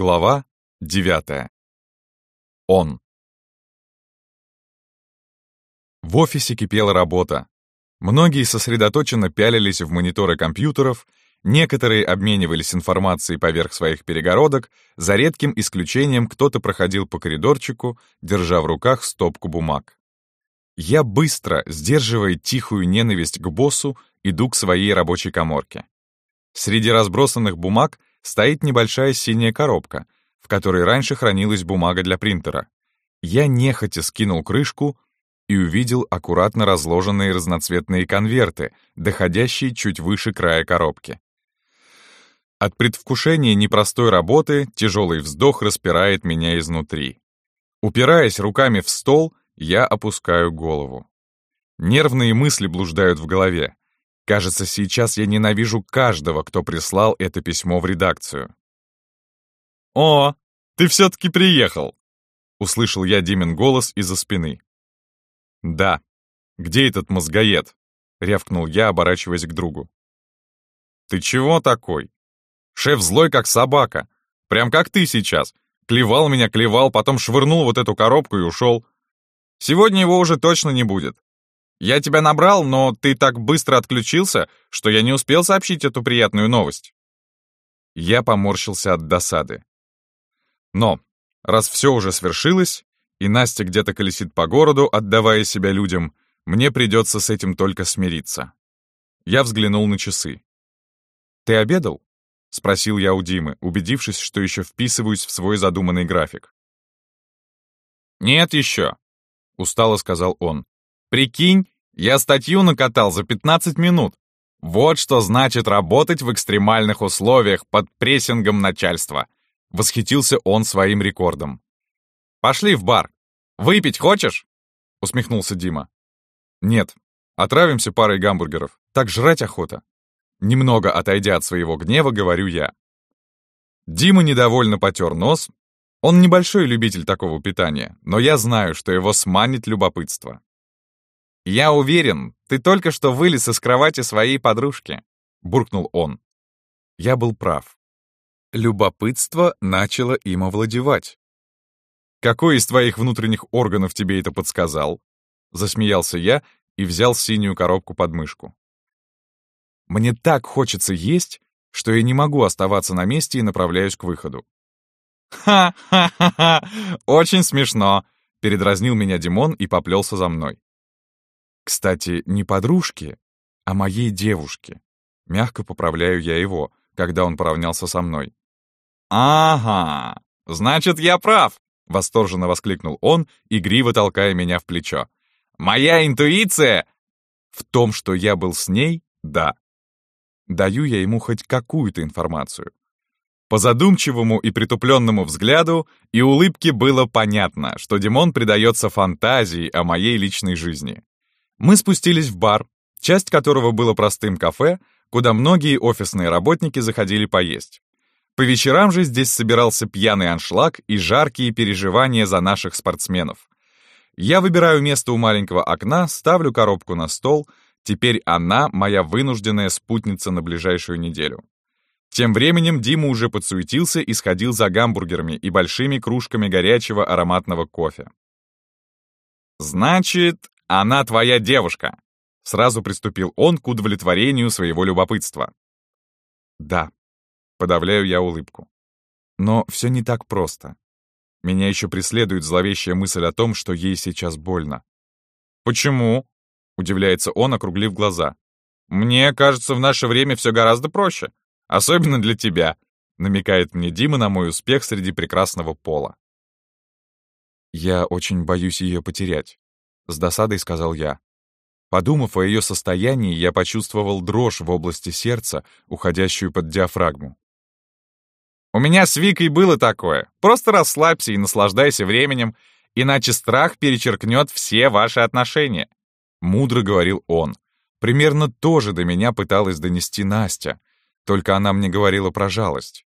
Глава девятая. Он. В офисе кипела работа. Многие сосредоточенно пялились в мониторы компьютеров, некоторые обменивались информацией поверх своих перегородок, за редким исключением кто-то проходил по коридорчику, держа в руках стопку бумаг. Я быстро, сдерживая тихую ненависть к боссу, иду к своей рабочей коморке. Среди разбросанных бумаг стоит небольшая синяя коробка, в которой раньше хранилась бумага для принтера. Я нехотя скинул крышку и увидел аккуратно разложенные разноцветные конверты, доходящие чуть выше края коробки. От предвкушения непростой работы тяжелый вздох распирает меня изнутри. Упираясь руками в стол, я опускаю голову. Нервные мысли блуждают в голове. Кажется, сейчас я ненавижу каждого, кто прислал это письмо в редакцию. «О, ты все-таки приехал!» — услышал я Димин голос из-за спины. «Да. Где этот мозгоед?» — рявкнул я, оборачиваясь к другу. «Ты чего такой? Шеф злой, как собака. Прям как ты сейчас. Клевал меня, клевал, потом швырнул вот эту коробку и ушел. Сегодня его уже точно не будет. Я тебя набрал, но ты так быстро отключился, что я не успел сообщить эту приятную новость. Я поморщился от досады. Но, раз все уже свершилось, и Настя где-то колесит по городу, отдавая себя людям, мне придется с этим только смириться. Я взглянул на часы. «Ты обедал?» — спросил я у Димы, убедившись, что еще вписываюсь в свой задуманный график. «Нет еще», — устало сказал он. Прикинь, я статью накатал за 15 минут. Вот что значит работать в экстремальных условиях под прессингом начальства. Восхитился он своим рекордом. «Пошли в бар. Выпить хочешь?» Усмехнулся Дима. «Нет, отравимся парой гамбургеров. Так жрать охота». Немного отойдя от своего гнева, говорю я. Дима недовольно потер нос. Он небольшой любитель такого питания, но я знаю, что его сманит любопытство. «Я уверен, ты только что вылез из кровати своей подружки», — буркнул он. Я был прав. Любопытство начало им овладевать. «Какой из твоих внутренних органов тебе это подсказал?» Засмеялся я и взял синюю коробку под мышку. «Мне так хочется есть, что я не могу оставаться на месте и направляюсь к выходу». «Ха-ха-ха-ха! Очень смешно!» — передразнил меня Димон и поплелся за мной. Кстати, не подружки, а моей девушки. Мягко поправляю я его, когда он поравнялся со мной. «Ага, значит, я прав!» — восторженно воскликнул он, игриво толкая меня в плечо. «Моя интуиция!» В том, что я был с ней, да. Даю я ему хоть какую-то информацию. По задумчивому и притупленному взгляду и улыбке было понятно, что Димон предается фантазии о моей личной жизни. Мы спустились в бар, часть которого было простым кафе, куда многие офисные работники заходили поесть. По вечерам же здесь собирался пьяный аншлаг и жаркие переживания за наших спортсменов. Я выбираю место у маленького окна, ставлю коробку на стол, теперь она моя вынужденная спутница на ближайшую неделю. Тем временем Дима уже подсуетился и сходил за гамбургерами и большими кружками горячего ароматного кофе. «Значит, «Она твоя девушка!» Сразу приступил он к удовлетворению своего любопытства. «Да», — подавляю я улыбку. Но все не так просто. Меня еще преследует зловещая мысль о том, что ей сейчас больно. «Почему?» — удивляется он, округлив глаза. «Мне кажется, в наше время все гораздо проще. Особенно для тебя», — намекает мне Дима на мой успех среди прекрасного пола. Я очень боюсь ее потерять. С досадой сказал я. Подумав о ее состоянии, я почувствовал дрожь в области сердца, уходящую под диафрагму. «У меня с Викой было такое. Просто расслабься и наслаждайся временем, иначе страх перечеркнет все ваши отношения», — мудро говорил он. Примерно то же до меня пыталась донести Настя, только она мне говорила про жалость.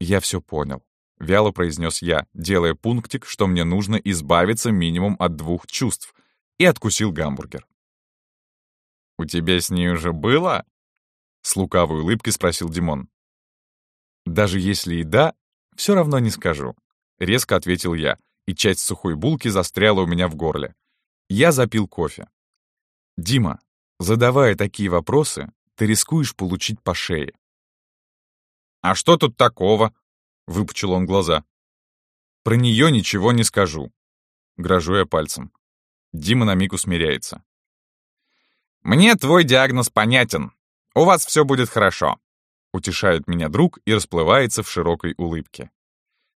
Я все понял. — вяло произнес я, делая пунктик, что мне нужно избавиться минимум от двух чувств, и откусил гамбургер. «У тебя с ней уже было?» — с лукавой улыбкой спросил Димон. «Даже если и да, «Все равно не скажу», — резко ответил я, и часть сухой булки застряла у меня в горле. Я запил кофе. «Дима, задавая такие вопросы, ты рискуешь получить по шее». «А что тут такого?» — выпучил он глаза. «Про нее ничего не скажу», — грожу я пальцем. Дима на миг усмиряется. «Мне твой диагноз понятен. У вас все будет хорошо», — утешает меня друг и расплывается в широкой улыбке.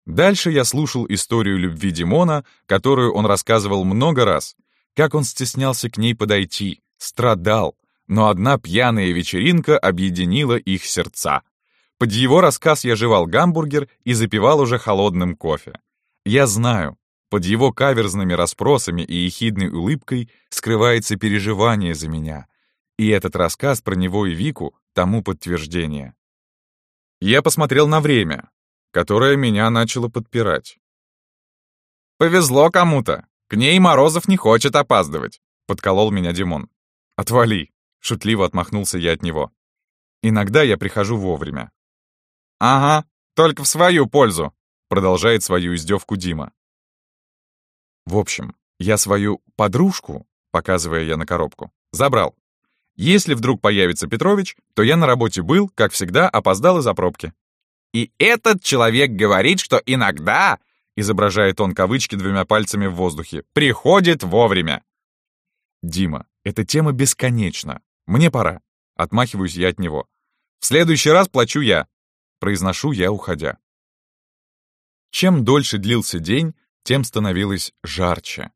Дальше я слушал историю любви Димона, которую он рассказывал много раз, как он стеснялся к ней подойти, страдал, но одна пьяная вечеринка объединила их сердца. Под его рассказ я жевал гамбургер и запивал уже холодным кофе. Я знаю, под его каверзными расспросами и ехидной улыбкой скрывается переживание за меня. И этот рассказ про него и Вику тому подтверждение. Я посмотрел на время, которое меня начало подпирать. «Повезло кому-то. К ней Морозов не хочет опаздывать», — подколол меня Димон. «Отвали», — шутливо отмахнулся я от него. «Иногда я прихожу вовремя». «Ага, только в свою пользу», — продолжает свою издевку Дима. В общем, я свою подружку, показывая я на коробку, забрал. Если вдруг появится Петрович, то я на работе был, как всегда, опоздал из-за пробки. И этот человек говорит, что иногда, изображает он кавычки двумя пальцами в воздухе, приходит вовремя. Дима, эта тема бесконечна. Мне пора. Отмахиваюсь я от него. В следующий раз плачу я. Произношу я, уходя. Чем дольше длился день, тем становилось жарче.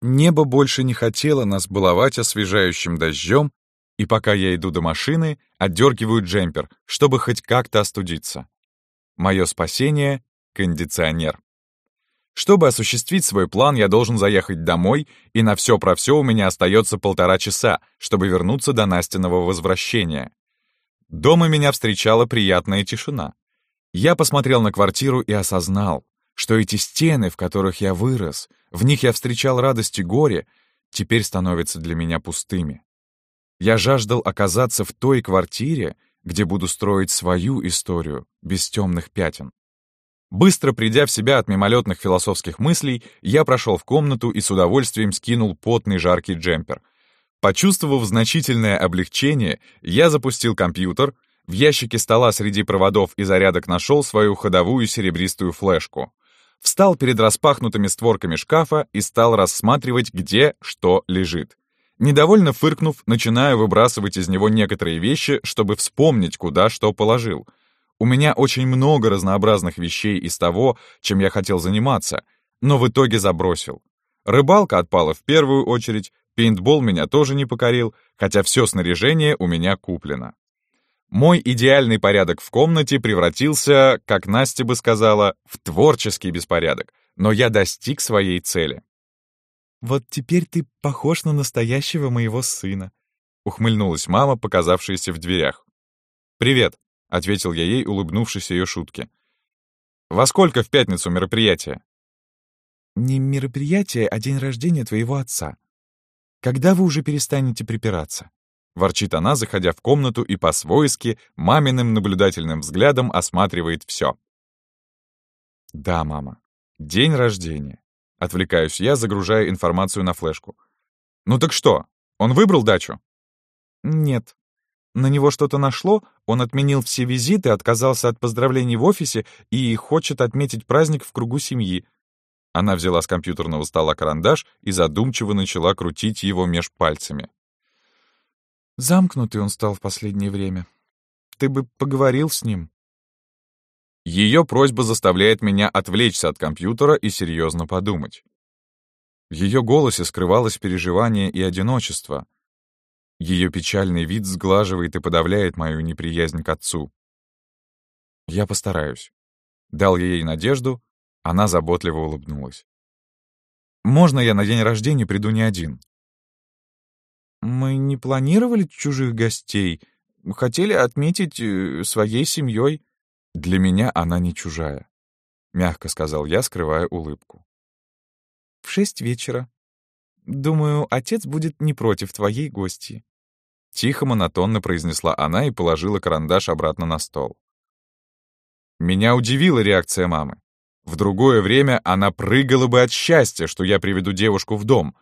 Небо больше не хотело нас баловать освежающим дождем, и пока я иду до машины, отдергиваю джемпер, чтобы хоть как-то остудиться. Мое спасение — кондиционер. Чтобы осуществить свой план, я должен заехать домой, и на все про все у меня остается полтора часа, чтобы вернуться до Настиного возвращения. Дома меня встречала приятная тишина. Я посмотрел на квартиру и осознал, что эти стены, в которых я вырос, в них я встречал радость и горе, теперь становятся для меня пустыми. Я жаждал оказаться в той квартире, где буду строить свою историю, без темных пятен. Быстро придя в себя от мимолетных философских мыслей, я прошел в комнату и с удовольствием скинул потный жаркий джемпер. Почувствовав значительное облегчение, я запустил компьютер, в ящике стола среди проводов и зарядок нашел свою ходовую серебристую флешку — встал перед распахнутыми створками шкафа и стал рассматривать, где что лежит. Недовольно фыркнув, начинаю выбрасывать из него некоторые вещи, чтобы вспомнить, куда что положил. У меня очень много разнообразных вещей из того, чем я хотел заниматься, но в итоге забросил. Рыбалка отпала в первую очередь, пейнтбол меня тоже не покорил, хотя все снаряжение у меня куплено. Мой идеальный порядок в комнате превратился, как Настя бы сказала, в творческий беспорядок, но я достиг своей цели. «Вот теперь ты похож на настоящего моего сына», — ухмыльнулась мама, показавшаяся в дверях. «Привет», — ответил я ей, улыбнувшись ее шутке. «Во сколько в пятницу мероприятие?» «Не мероприятие, а день рождения твоего отца. Когда вы уже перестанете припираться?» Ворчит она, заходя в комнату и по-свойски, маминым наблюдательным взглядом осматривает все. «Да, мама. День рождения». Отвлекаюсь я, загружая информацию на флешку. «Ну так что, он выбрал дачу?» «Нет. На него что-то нашло, он отменил все визиты, отказался от поздравлений в офисе и хочет отметить праздник в кругу семьи». Она взяла с компьютерного стола карандаш и задумчиво начала крутить его меж пальцами. Замкнутый он стал в последнее время. Ты бы поговорил с ним. Ее просьба заставляет меня отвлечься от компьютера и серьезно подумать. В ее голосе скрывалось переживание и одиночество. Ее печальный вид сглаживает и подавляет мою неприязнь к отцу. Я постараюсь. Дал ей надежду, она заботливо улыбнулась. «Можно я на день рождения приду не один?» Мы не планировали чужих гостей. Хотели отметить э, своей семьей. Для меня она не чужая, — мягко сказал я, скрывая улыбку. В шесть вечера. Думаю, отец будет не против твоей гости. Тихо, монотонно произнесла она и положила карандаш обратно на стол. Меня удивила реакция мамы. В другое время она прыгала бы от счастья, что я приведу девушку в дом,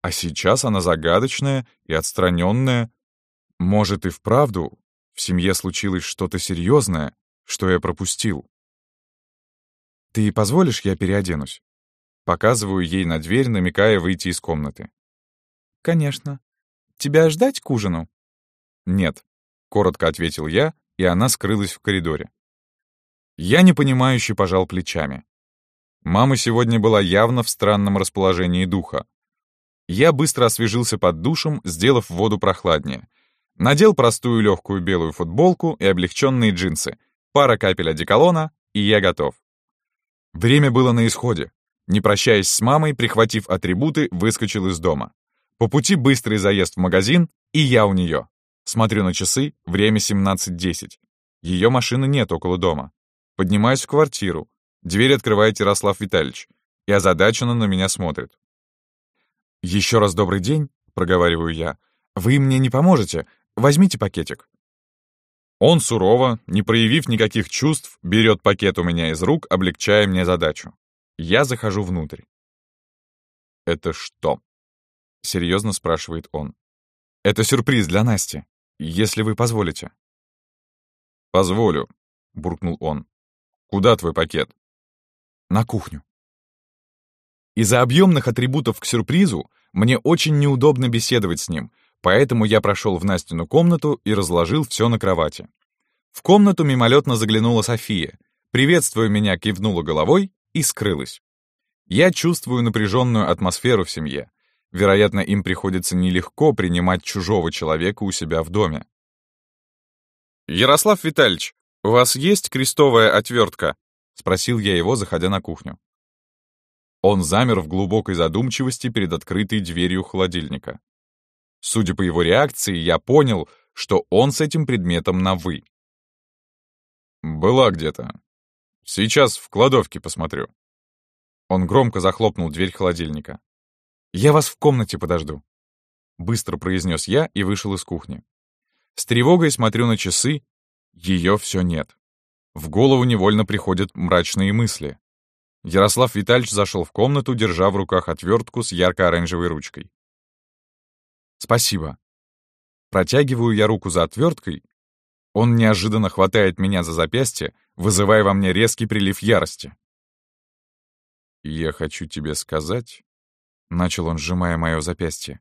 а сейчас она загадочная и отстраненная. Может, и вправду в семье случилось что-то серьезное, что я пропустил. «Ты позволишь, я переоденусь?» Показываю ей на дверь, намекая выйти из комнаты. «Конечно. Тебя ждать к ужину?» «Нет», — коротко ответил я, и она скрылась в коридоре. Я непонимающе пожал плечами. Мама сегодня была явно в странном расположении духа. Я быстро освежился под душем, сделав воду прохладнее. Надел простую легкую белую футболку и облегченные джинсы, пара капель одеколона, и я готов. Время было на исходе. Не прощаясь с мамой, прихватив атрибуты, выскочил из дома. По пути быстрый заезд в магазин, и я у нее. Смотрю на часы, время 17.10. Ее машины нет около дома. Поднимаюсь в квартиру. Дверь открывает Ярослав Витальевич, и озадаченно на меня смотрит. «Еще раз добрый день», — проговариваю я. «Вы мне не поможете. Возьмите пакетик». Он сурово, не проявив никаких чувств, берет пакет у меня из рук, облегчая мне задачу. Я захожу внутрь. «Это что?» — серьезно спрашивает он. «Это сюрприз для Насти, если вы позволите». «Позволю», — буркнул он. «Куда твой пакет?» «На кухню». Из-за объемных атрибутов к сюрпризу мне очень неудобно беседовать с ним, поэтому я прошел в Настину комнату и разложил все на кровати. В комнату мимолетно заглянула София, приветствуя меня, кивнула головой и скрылась. Я чувствую напряженную атмосферу в семье. Вероятно, им приходится нелегко принимать чужого человека у себя в доме. «Ярослав Витальевич, у вас есть крестовая отвертка?» — спросил я его, заходя на кухню. Он замер в глубокой задумчивости перед открытой дверью холодильника. Судя по его реакции, я понял, что он с этим предметом на «вы». «Была где-то. Сейчас в кладовке посмотрю». Он громко захлопнул дверь холодильника. «Я вас в комнате подожду», — быстро произнес я и вышел из кухни. С тревогой смотрю на часы. Ее все нет. В голову невольно приходят мрачные мысли. Ярослав Витальевич зашел в комнату, держа в руках отвертку с ярко-оранжевой ручкой. «Спасибо». Протягиваю я руку за отверткой. Он неожиданно хватает меня за запястье, вызывая во мне резкий прилив ярости. «Я хочу тебе сказать», — начал он, сжимая мое запястье,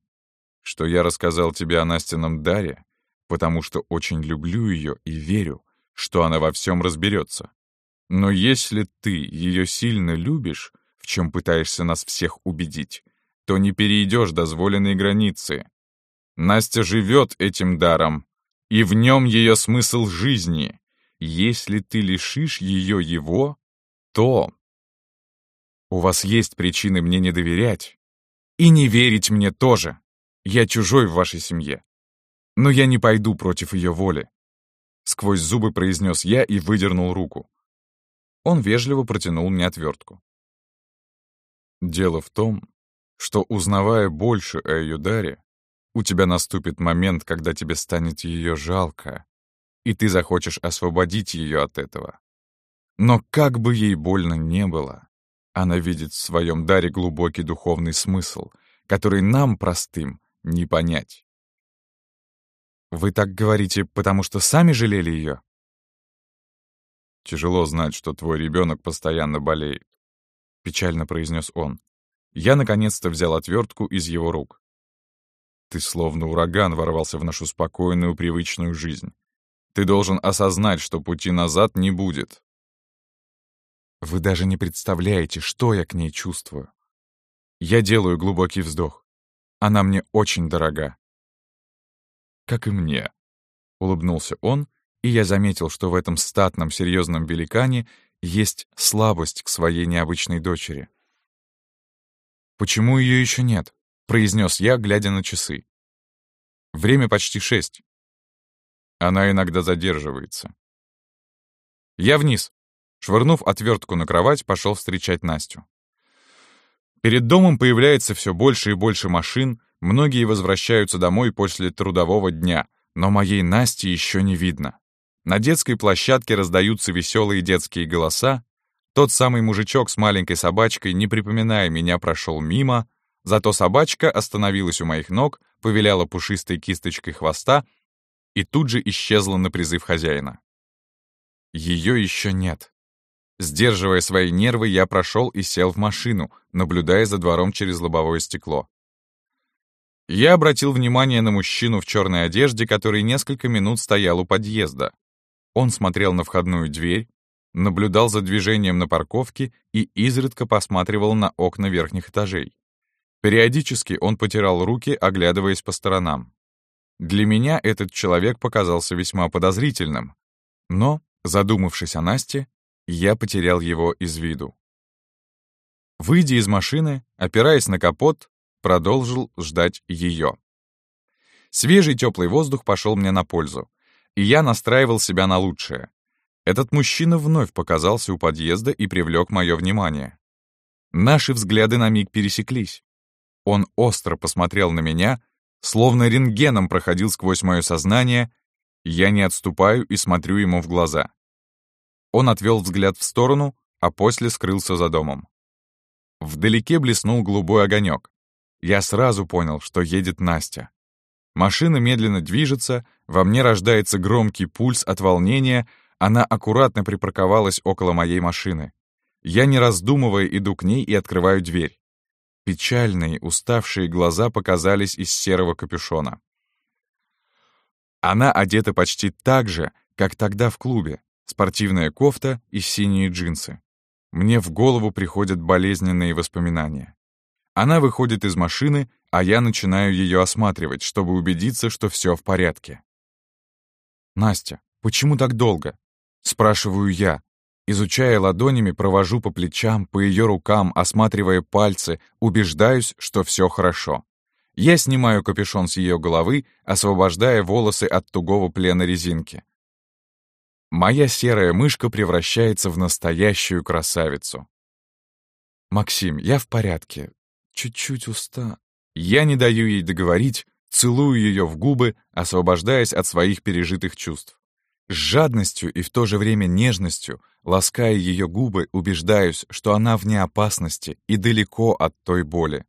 «что я рассказал тебе о Настином даре, потому что очень люблю ее и верю, что она во всем разберется. Но если ты ее сильно любишь, в чем пытаешься нас всех убедить, то не перейдешь дозволенные границы. Настя живет этим даром, и в нем ее смысл жизни. Если ты лишишь ее его, то... У вас есть причины мне не доверять. И не верить мне тоже. Я чужой в вашей семье. Но я не пойду против ее воли. Сквозь зубы произнес я и выдернул руку. Он вежливо протянул мне отвертку. Дело в том, что, узнавая больше о ее даре, у тебя наступит момент, когда тебе станет ее жалко, и ты захочешь освободить ее от этого. Но как бы ей больно не было, она видит в своем даре глубокий духовный смысл, который нам, простым, не понять. Вы так говорите, потому что сами жалели ее? Тяжело знать, что твой ребенок постоянно болеет. Печально произнес он. Я наконец-то взял отвертку из его рук. Ты словно ураган ворвался в нашу спокойную, привычную жизнь. Ты должен осознать, что пути назад не будет. Вы даже не представляете, что я к ней чувствую. Я делаю глубокий вздох. Она мне очень дорога. Как и мне, — улыбнулся он и я заметил, что в этом статном, серьезном великане есть слабость к своей необычной дочери. «Почему ее еще нет?» — произнес я, глядя на часы. «Время почти шесть. Она иногда задерживается». «Я вниз», — швырнув отвертку на кровать, пошел встречать Настю. Перед домом появляется все больше и больше машин, многие возвращаются домой после трудового дня, но моей Насти еще не видно. На детской площадке раздаются веселые детские голоса. Тот самый мужичок с маленькой собачкой, не припоминая меня, прошел мимо, зато собачка остановилась у моих ног, повиляла пушистой кисточкой хвоста и тут же исчезла на призыв хозяина. Ее еще нет. Сдерживая свои нервы, я прошел и сел в машину, наблюдая за двором через лобовое стекло. Я обратил внимание на мужчину в черной одежде, который несколько минут стоял у подъезда. Он смотрел на входную дверь, наблюдал за движением на парковке и изредка посматривал на окна верхних этажей. Периодически он потирал руки, оглядываясь по сторонам. Для меня этот человек показался весьма подозрительным, но, задумавшись о Насте, я потерял его из виду. Выйдя из машины, опираясь на капот, продолжил ждать ее. Свежий теплый воздух пошел мне на пользу, и я настраивал себя на лучшее. Этот мужчина вновь показался у подъезда и привлек мое внимание. Наши взгляды на миг пересеклись. Он остро посмотрел на меня, словно рентгеном проходил сквозь мое сознание, я не отступаю и смотрю ему в глаза. Он отвел взгляд в сторону, а после скрылся за домом. Вдалеке блеснул голубой огонек. Я сразу понял, что едет Настя. Машина медленно движется, во мне рождается громкий пульс от волнения, она аккуратно припарковалась около моей машины. Я, не раздумывая, иду к ней и открываю дверь. Печальные, уставшие глаза показались из серого капюшона. Она одета почти так же, как тогда в клубе, спортивная кофта и синие джинсы. Мне в голову приходят болезненные воспоминания. Она выходит из машины, а я начинаю ее осматривать, чтобы убедиться, что все в порядке. «Настя, почему так долго?» — спрашиваю я. Изучая ладонями, провожу по плечам, по ее рукам, осматривая пальцы, убеждаюсь, что все хорошо. Я снимаю капюшон с ее головы, освобождая волосы от тугого плена резинки. Моя серая мышка превращается в настоящую красавицу. «Максим, я в порядке. Чуть-чуть уста...» Я не даю ей договорить, целую ее в губы, освобождаясь от своих пережитых чувств. С жадностью и в то же время нежностью, лаская ее губы, убеждаюсь, что она вне опасности и далеко от той боли.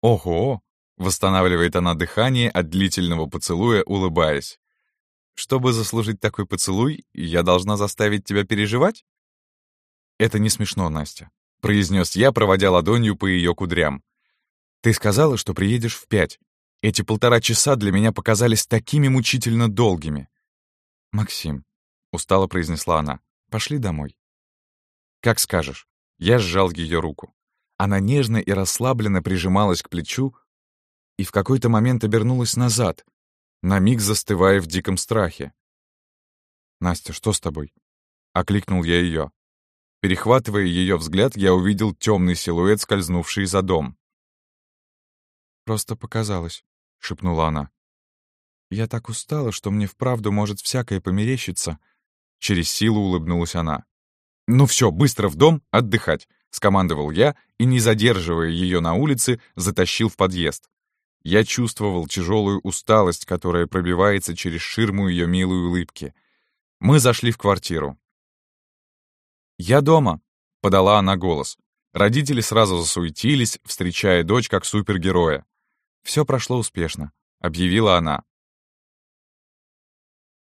«Ого!» — восстанавливает она дыхание от длительного поцелуя, улыбаясь. Чтобы заслужить такой поцелуй, я должна заставить тебя переживать? Это не смешно, Настя, произнес я, проводя ладонью по ее кудрям. Ты сказала, что приедешь в пять. Эти полтора часа для меня показались такими мучительно долгими. Максим, устало произнесла она, пошли домой. Как скажешь. Я сжал ее руку. Она нежно и расслабленно прижималась к плечу и в какой-то момент обернулась назад, на миг застывая в диком страхе. «Настя, что с тобой?» — окликнул я ее. Перехватывая ее взгляд, я увидел темный силуэт, скользнувший за дом. «Просто показалось», — шепнула она. «Я так устала, что мне вправду может всякое померещиться». Через силу улыбнулась она. «Ну все, быстро в дом, отдыхать», — скомандовал я и, не задерживая ее на улице, затащил в подъезд. Я чувствовал тяжелую усталость, которая пробивается через ширму ее милой улыбки. Мы зашли в квартиру. «Я дома», — подала она голос. Родители сразу засуетились, встречая дочь как супергероя. «Все прошло успешно», — объявила она.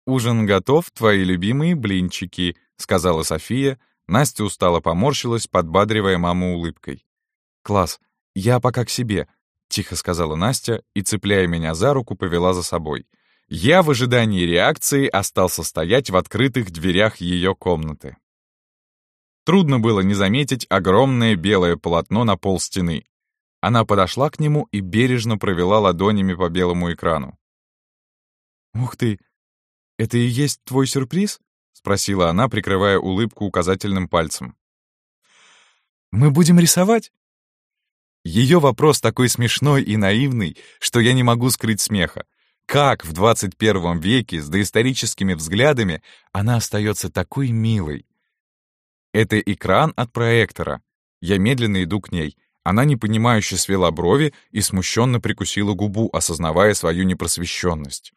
«Ужин готов, твои любимые блинчики», — сказала София. Настя устало поморщилась, подбадривая маму улыбкой. «Класс, я пока к себе. — тихо сказала Настя и, цепляя меня за руку, повела за собой. Я в ожидании реакции остался стоять в открытых дверях ее комнаты. Трудно было не заметить огромное белое полотно на пол стены. Она подошла к нему и бережно провела ладонями по белому экрану. «Ух ты! Это и есть твой сюрприз?» — спросила она, прикрывая улыбку указательным пальцем. «Мы будем рисовать?» Ее вопрос такой смешной и наивный, что я не могу скрыть смеха. Как в 21 веке с доисторическими взглядами она остается такой милой? Это экран от проектора. Я медленно иду к ней. Она непонимающе свела брови и смущенно прикусила губу, осознавая свою непросвещенность.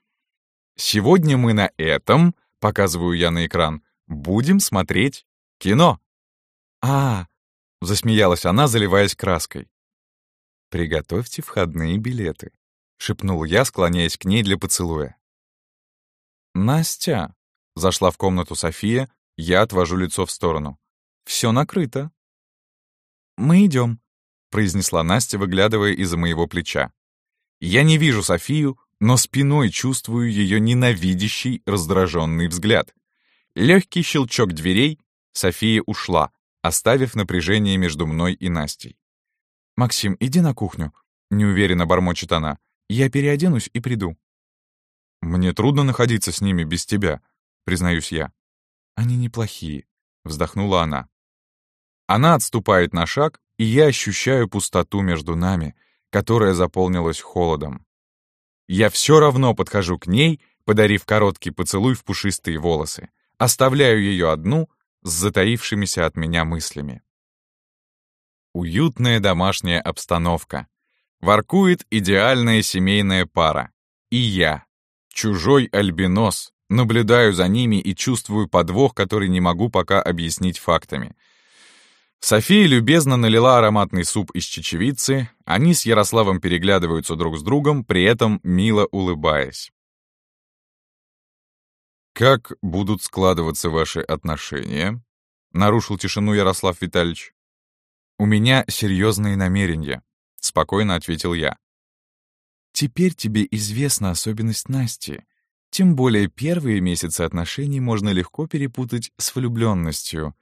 Сегодня мы на этом Показываю я на экран. Будем смотреть кино. А, засмеялась она, заливаясь краской. Приготовьте входные билеты, шепнул я, склоняясь к ней для поцелуя. Настя, зашла в комнату София, я отвожу лицо в сторону. Все накрыто. Мы идем, произнесла Настя, выглядывая из-за моего плеча. Я не вижу Софию, но спиной чувствую ее ненавидящий, раздраженный взгляд. Легкий щелчок дверей, София ушла, оставив напряжение между мной и Настей. «Максим, иди на кухню», — неуверенно бормочет она. «Я переоденусь и приду». «Мне трудно находиться с ними без тебя», — признаюсь я. «Они неплохие», — вздохнула она. Она отступает на шаг, и я ощущаю пустоту между нами, которая заполнилась холодом. Я все равно подхожу к ней, подарив короткий поцелуй в пушистые волосы. Оставляю ее одну с затаившимися от меня мыслями. Уютная домашняя обстановка. Воркует идеальная семейная пара. И я, чужой альбинос, наблюдаю за ними и чувствую подвох, который не могу пока объяснить фактами — София любезно налила ароматный суп из чечевицы, они с Ярославом переглядываются друг с другом, при этом мило улыбаясь. «Как будут складываться ваши отношения?» — нарушил тишину Ярослав Витальевич. «У меня серьезные намерения», — спокойно ответил я. «Теперь тебе известна особенность Насти. Тем более первые месяцы отношений можно легко перепутать с влюбленностью»,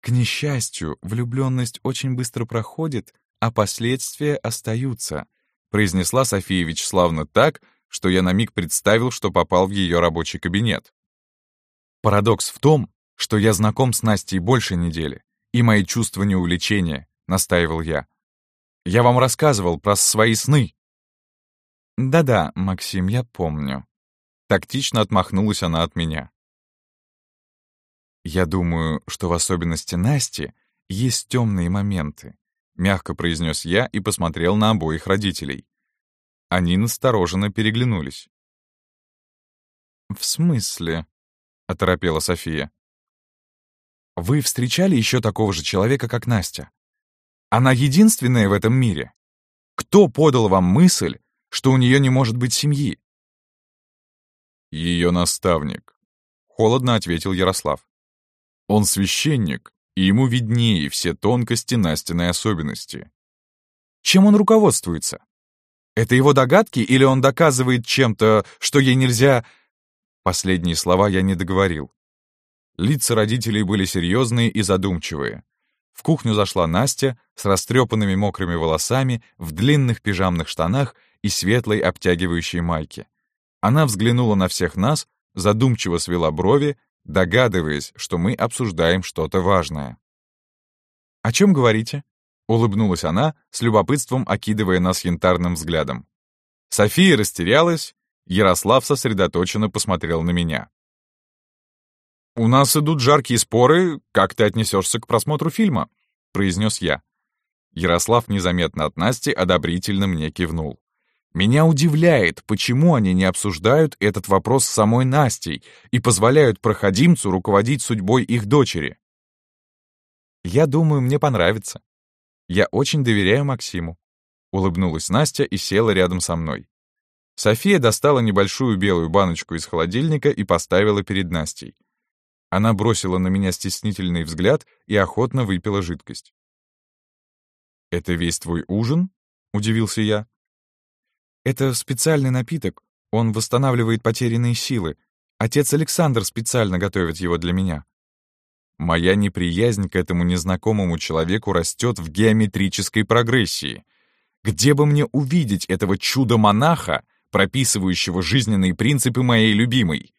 к несчастью, влюбленность очень быстро проходит, а последствия остаются, произнесла София Вячеславовна так, что я на миг представил, что попал в ее рабочий кабинет. Парадокс в том, что я знаком с Настей больше недели, и мои чувства не увлечения, настаивал я. Я вам рассказывал про свои сны. Да-да, Максим, я помню. Тактично отмахнулась она от меня. «Я думаю, что в особенности Насти есть темные моменты», — мягко произнес я и посмотрел на обоих родителей. Они настороженно переглянулись. «В смысле?» — оторопела София. «Вы встречали еще такого же человека, как Настя? Она единственная в этом мире. Кто подал вам мысль, что у нее не может быть семьи?» «Ее наставник», — холодно ответил Ярослав. Он священник, и ему виднее все тонкости Настиной особенности. Чем он руководствуется? Это его догадки или он доказывает чем-то, что ей нельзя... Последние слова я не договорил. Лица родителей были серьезные и задумчивые. В кухню зашла Настя с растрепанными мокрыми волосами, в длинных пижамных штанах и светлой обтягивающей майке. Она взглянула на всех нас, задумчиво свела брови, догадываясь, что мы обсуждаем что-то важное. «О чем говорите?» — улыбнулась она, с любопытством окидывая нас янтарным взглядом. София растерялась, Ярослав сосредоточенно посмотрел на меня. «У нас идут жаркие споры, как ты отнесешься к просмотру фильма», — произнес я. Ярослав незаметно от Насти одобрительно мне кивнул. Меня удивляет, почему они не обсуждают этот вопрос с самой Настей и позволяют проходимцу руководить судьбой их дочери. Я думаю, мне понравится. Я очень доверяю Максиму. Улыбнулась Настя и села рядом со мной. София достала небольшую белую баночку из холодильника и поставила перед Настей. Она бросила на меня стеснительный взгляд и охотно выпила жидкость. «Это весь твой ужин?» — удивился я. Это специальный напиток, он восстанавливает потерянные силы. Отец Александр специально готовит его для меня. Моя неприязнь к этому незнакомому человеку растет в геометрической прогрессии. Где бы мне увидеть этого чудо-монаха, прописывающего жизненные принципы моей любимой?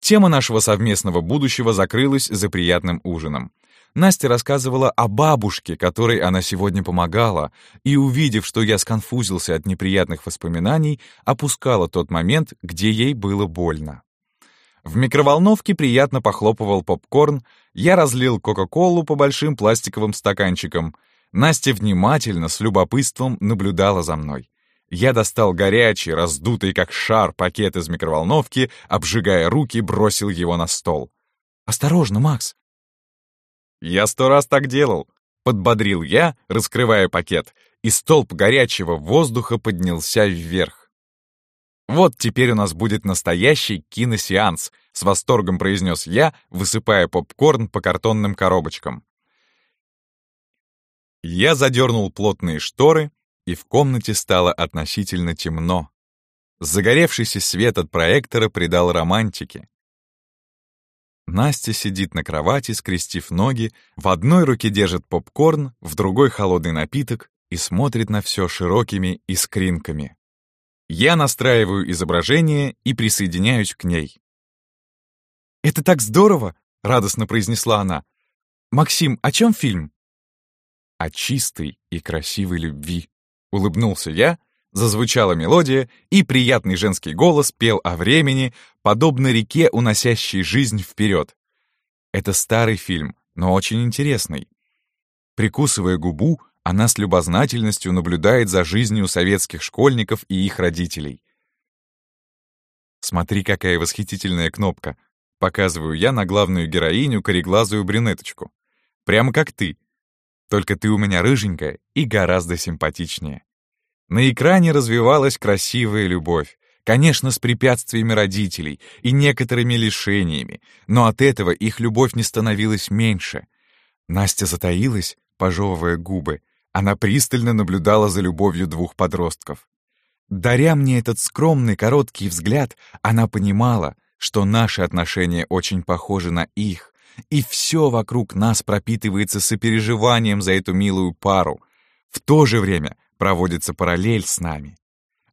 Тема нашего совместного будущего закрылась за приятным ужином. Настя рассказывала о бабушке, которой она сегодня помогала, и, увидев, что я сконфузился от неприятных воспоминаний, опускала тот момент, где ей было больно. В микроволновке приятно похлопывал попкорн, я разлил Кока-Колу по большим пластиковым стаканчикам. Настя внимательно, с любопытством наблюдала за мной. Я достал горячий, раздутый как шар пакет из микроволновки, обжигая руки, бросил его на стол. «Осторожно, Макс!» «Я сто раз так делал!» — подбодрил я, раскрывая пакет, и столб горячего воздуха поднялся вверх. «Вот теперь у нас будет настоящий киносеанс», — с восторгом произнес я, высыпая попкорн по картонным коробочкам. Я задернул плотные шторы, и в комнате стало относительно темно. Загоревшийся свет от проектора придал романтике. Настя сидит на кровати, скрестив ноги, в одной руке держит попкорн, в другой — холодный напиток и смотрит на все широкими искринками. Я настраиваю изображение и присоединяюсь к ней. «Это так здорово!» — радостно произнесла она. «Максим, о чем фильм?» «О чистой и красивой любви», — улыбнулся я, зазвучала мелодия, и приятный женский голос пел о времени, подобно реке, уносящей жизнь вперед. Это старый фильм, но очень интересный. Прикусывая губу, она с любознательностью наблюдает за жизнью советских школьников и их родителей. «Смотри, какая восхитительная кнопка!» Показываю я на главную героиню кореглазую брюнеточку. Прямо как ты. Только ты у меня рыженькая и гораздо симпатичнее. На экране развивалась красивая любовь, конечно, с препятствиями родителей и некоторыми лишениями, но от этого их любовь не становилась меньше. Настя затаилась, пожевывая губы. Она пристально наблюдала за любовью двух подростков. Даря мне этот скромный короткий взгляд, она понимала, что наши отношения очень похожи на их, и все вокруг нас пропитывается сопереживанием за эту милую пару. В то же время проводится параллель с нами.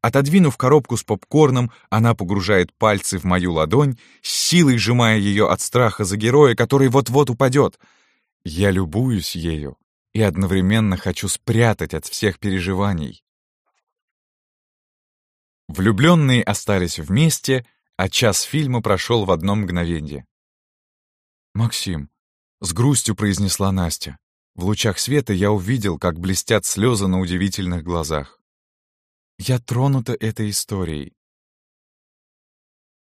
Отодвинув коробку с попкорном, она погружает пальцы в мою ладонь, силой сжимая ее от страха за героя, который вот-вот упадет. Я любуюсь ею и одновременно хочу спрятать от всех переживаний. Влюбленные остались вместе, а час фильма прошел в одно мгновенье. «Максим», — с грустью произнесла Настя. В лучах света я увидел, как блестят слезы на удивительных глазах. Я тронута этой историей.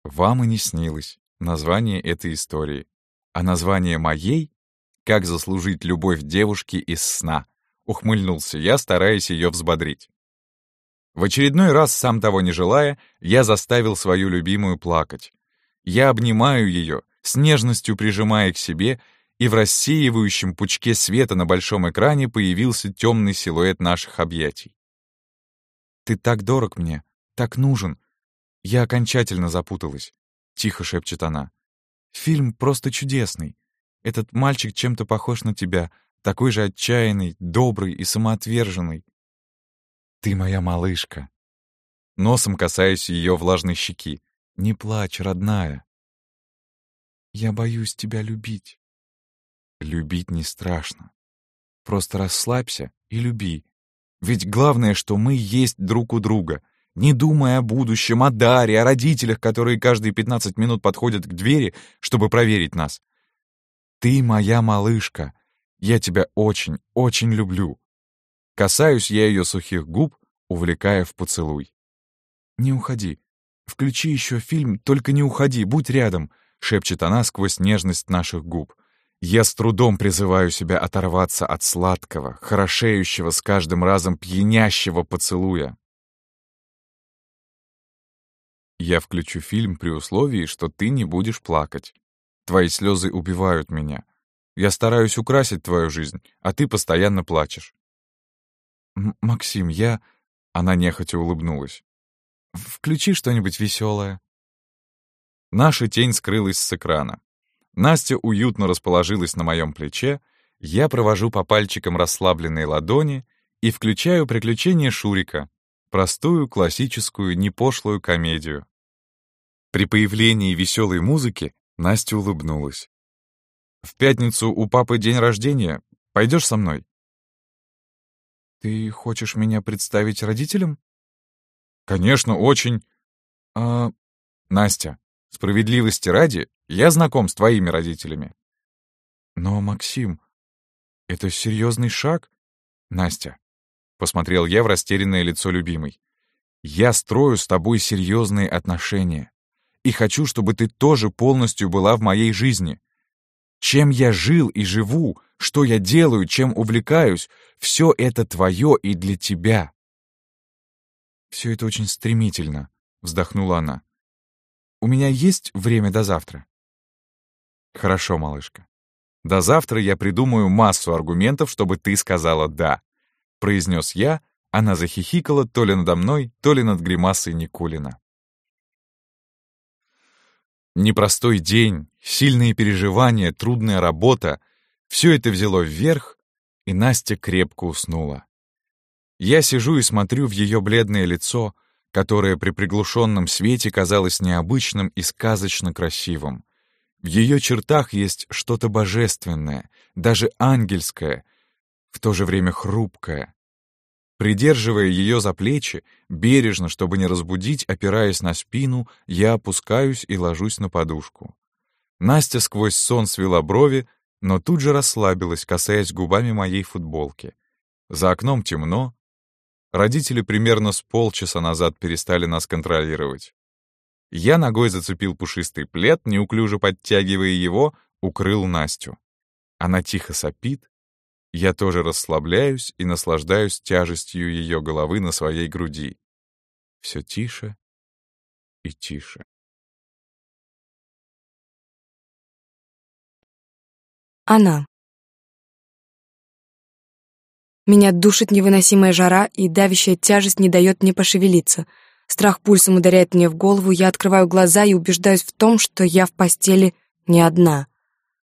Вам и не снилось название этой истории. А название моей — «Как заслужить любовь девушки из сна», — ухмыльнулся я, стараясь ее взбодрить. В очередной раз, сам того не желая, я заставил свою любимую плакать. Я обнимаю ее, с нежностью прижимая к себе, и в рассеивающем пучке света на большом экране появился темный силуэт наших объятий. «Ты так дорог мне, так нужен. Я окончательно запуталась», — тихо шепчет она. «Фильм просто чудесный. Этот мальчик чем-то похож на тебя, такой же отчаянный, добрый и самоотверженный. Ты моя малышка». Носом касаюсь ее влажной щеки. «Не плачь, родная». Я боюсь тебя любить. Любить не страшно. Просто расслабься и люби. Ведь главное, что мы есть друг у друга. Не думая о будущем, о даре, о родителях, которые каждые 15 минут подходят к двери, чтобы проверить нас. Ты моя малышка. Я тебя очень, очень люблю. Касаюсь я ее сухих губ, увлекая в поцелуй. Не уходи. Включи еще фильм, только не уходи, будь рядом. — шепчет она сквозь нежность наших губ. Я с трудом призываю себя оторваться от сладкого, хорошеющего с каждым разом пьянящего поцелуя. Я включу фильм при условии, что ты не будешь плакать. Твои слезы убивают меня. Я стараюсь украсить твою жизнь, а ты постоянно плачешь. М «Максим, я...» Она нехотя улыбнулась. «Включи что-нибудь веселое». Наша тень скрылась с экрана. Настя уютно расположилась на моем плече, я провожу по пальчикам расслабленные ладони и включаю «Приключения Шурика», простую, классическую, непошлую комедию. При появлении веселой музыки Настя улыбнулась. «В пятницу у папы день рождения. Пойдешь со мной?» «Ты хочешь меня представить родителям?» «Конечно, очень...» «А... Настя, Справедливости ради, я знаком с твоими родителями. Но, Максим, это серьезный шаг, Настя. Посмотрел я в растерянное лицо любимой. Я строю с тобой серьезные отношения. И хочу, чтобы ты тоже полностью была в моей жизни. Чем я жил и живу, что я делаю, чем увлекаюсь, все это твое и для тебя. Все это очень стремительно, вздохнула она. У меня есть время до завтра? Хорошо, малышка. До завтра я придумаю массу аргументов, чтобы ты сказала «да», — произнес я, она захихикала то ли надо мной, то ли над гримасой Никулина. Непростой день, сильные переживания, трудная работа — все это взяло вверх, и Настя крепко уснула. Я сижу и смотрю в ее бледное лицо, которое при приглушенном свете казалось необычным и сказочно красивым. В ее чертах есть что-то божественное, даже ангельское, в то же время хрупкое. Придерживая ее за плечи, бережно, чтобы не разбудить, опираясь на спину, я опускаюсь и ложусь на подушку. Настя сквозь сон свела брови, но тут же расслабилась, касаясь губами моей футболки. За окном темно. Родители примерно с полчаса назад перестали нас контролировать. Я ногой зацепил пушистый плед, неуклюже подтягивая его, укрыл Настю. Она тихо сопит. Я тоже расслабляюсь и наслаждаюсь тяжестью ее головы на своей груди. Все тише и тише. Она. Меня душит невыносимая жара, и давящая тяжесть не дает мне пошевелиться — Страх пульсом ударяет мне в голову, я открываю глаза и убеждаюсь в том, что я в постели не одна.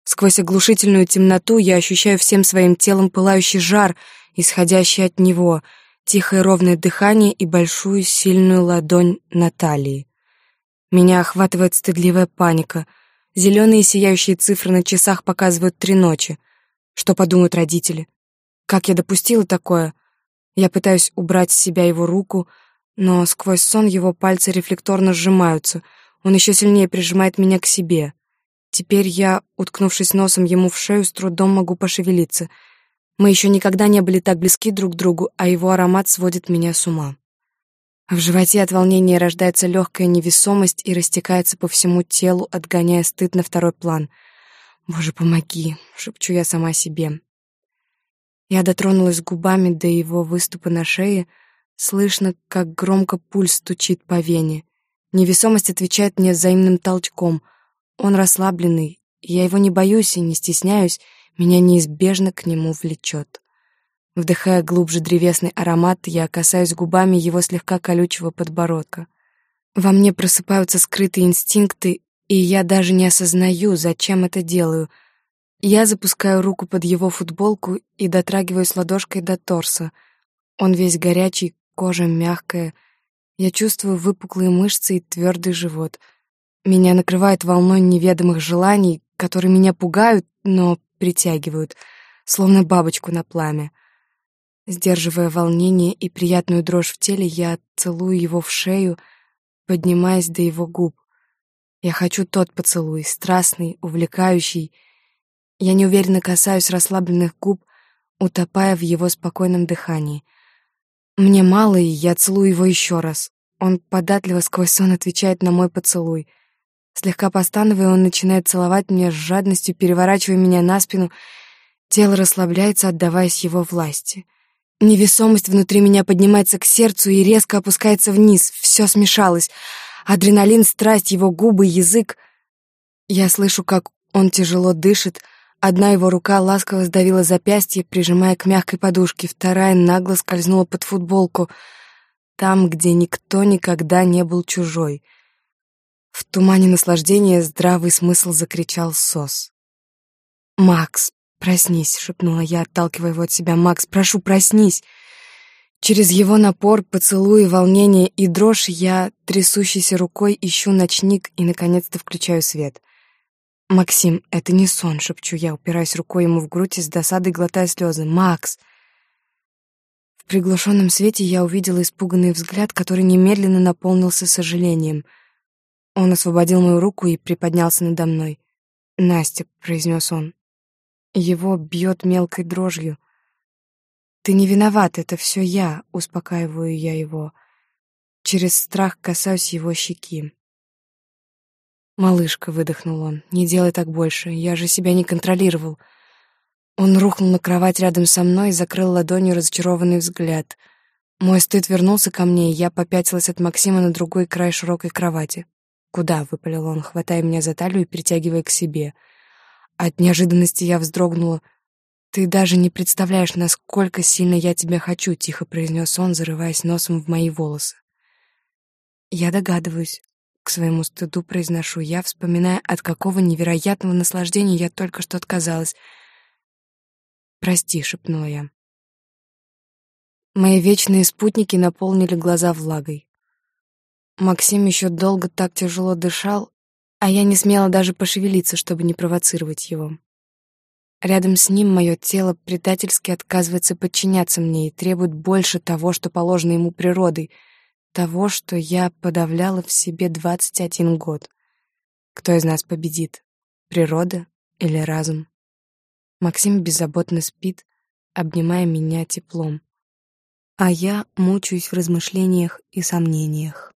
Сквозь оглушительную темноту я ощущаю всем своим телом пылающий жар, исходящий от него, тихое ровное дыхание и большую сильную ладонь Натальи. Меня охватывает стыдливая паника. Зеленые сияющие цифры на часах показывают три ночи. Что подумают родители? Как я допустила такое? Я пытаюсь убрать с себя его руку, но сквозь сон его пальцы рефлекторно сжимаются. Он еще сильнее прижимает меня к себе. Теперь я, уткнувшись носом ему в шею, с трудом могу пошевелиться. Мы еще никогда не были так близки друг к другу, а его аромат сводит меня с ума. В животе от волнения рождается легкая невесомость и растекается по всему телу, отгоняя стыд на второй план. «Боже, помоги!» — шепчу я сама себе. Я дотронулась губами до его выступа на шее — Слышно, как громко пульс стучит по вене. Невесомость отвечает мне взаимным толчком. Он расслабленный, я его не боюсь и не стесняюсь, меня неизбежно к нему влечет. Вдыхая глубже древесный аромат, я касаюсь губами его слегка колючего подбородка. Во мне просыпаются скрытые инстинкты, и я даже не осознаю, зачем это делаю. Я запускаю руку под его футболку и дотрагиваюсь ладошкой до торса. Он весь горячий, Кожа мягкая. Я чувствую выпуклые мышцы и твердый живот. Меня накрывает волной неведомых желаний, которые меня пугают, но притягивают, словно бабочку на пламя. Сдерживая волнение и приятную дрожь в теле, я целую его в шею, поднимаясь до его губ. Я хочу тот поцелуй, страстный, увлекающий. Я неуверенно касаюсь расслабленных губ, утопая в его спокойном дыхании — мне мало, и я целую его еще раз. Он податливо сквозь сон отвечает на мой поцелуй. Слегка постановая, он начинает целовать меня с жадностью, переворачивая меня на спину. Тело расслабляется, отдаваясь его власти. Невесомость внутри меня поднимается к сердцу и резко опускается вниз. Все смешалось. Адреналин, страсть, его губы, язык. Я слышу, как он тяжело дышит, Одна его рука ласково сдавила запястье, прижимая к мягкой подушке, вторая нагло скользнула под футболку, там, где никто никогда не был чужой. В тумане наслаждения здравый смысл закричал Сос. «Макс, проснись!» — шепнула я, отталкивая его от себя. «Макс, прошу, проснись!» Через его напор, поцелуи, волнение и дрожь я, трясущейся рукой, ищу ночник и, наконец-то, включаю свет. «Максим, это не сон», — шепчу я, упираясь рукой ему в грудь и с досадой глотая слезы. «Макс!» В приглушенном свете я увидела испуганный взгляд, который немедленно наполнился сожалением. Он освободил мою руку и приподнялся надо мной. «Настя», — произнес он. Его бьет мелкой дрожью. «Ты не виноват, это все я», — успокаиваю я его. через страх касаюсь его щеки. «Малышка», — выдохнул он, — «не делай так больше, я же себя не контролировал». Он рухнул на кровать рядом со мной и закрыл ладонью разочарованный взгляд. Мой стыд вернулся ко мне, и я попятилась от Максима на другой край широкой кровати. «Куда?» — выпалил он, хватая меня за талию и притягивая к себе. От неожиданности я вздрогнула. «Ты даже не представляешь, насколько сильно я тебя хочу», — тихо произнес он, зарываясь носом в мои волосы. «Я догадываюсь», — к своему стыду произношу я, вспоминая, от какого невероятного наслаждения я только что отказалась. «Прости», — шепнула я. Мои вечные спутники наполнили глаза влагой. Максим еще долго так тяжело дышал, а я не смела даже пошевелиться, чтобы не провоцировать его. Рядом с ним мое тело предательски отказывается подчиняться мне и требует больше того, что положено ему природой, того, что я подавляла в себе 21 год. Кто из нас победит? Природа или разум? Максим беззаботно спит, обнимая меня теплом, а я мучаюсь в размышлениях и сомнениях.